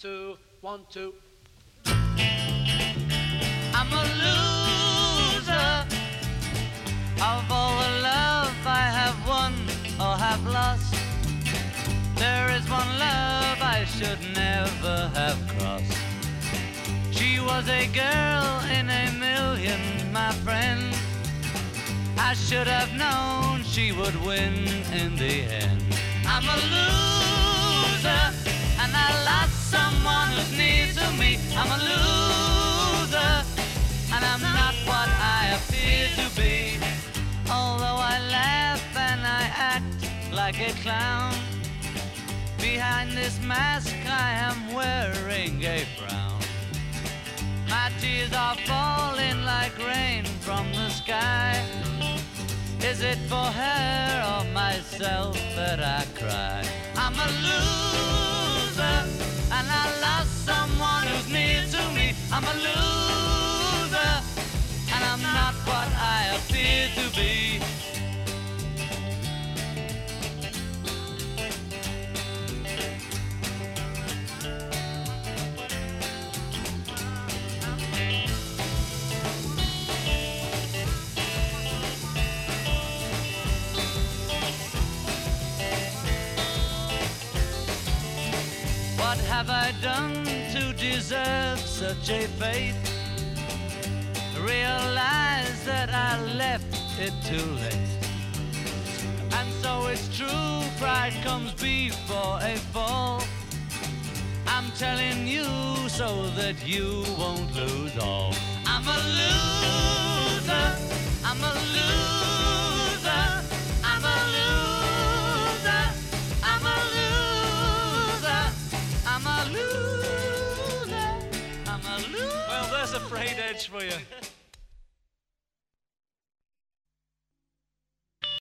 two, one, two. I'm a loser of all the love I have won or have lost. There is one love I should never have crossed. She was a girl in a million, my friend. I should have known she would win in the end. I'm a loser, I'm a loser, and I'm not what I appear to be. Although I laugh and I act like a clown, behind this mask I am wearing a frown. My tears are falling like rain from the sky. Is it for her or myself that I cry? I'm a loser, What have I done to deserve such a fate? Realize that I left it too late. And so it's true, pride comes before a fall. I'm telling you so that you won't lose all. There's a frayed edge for you.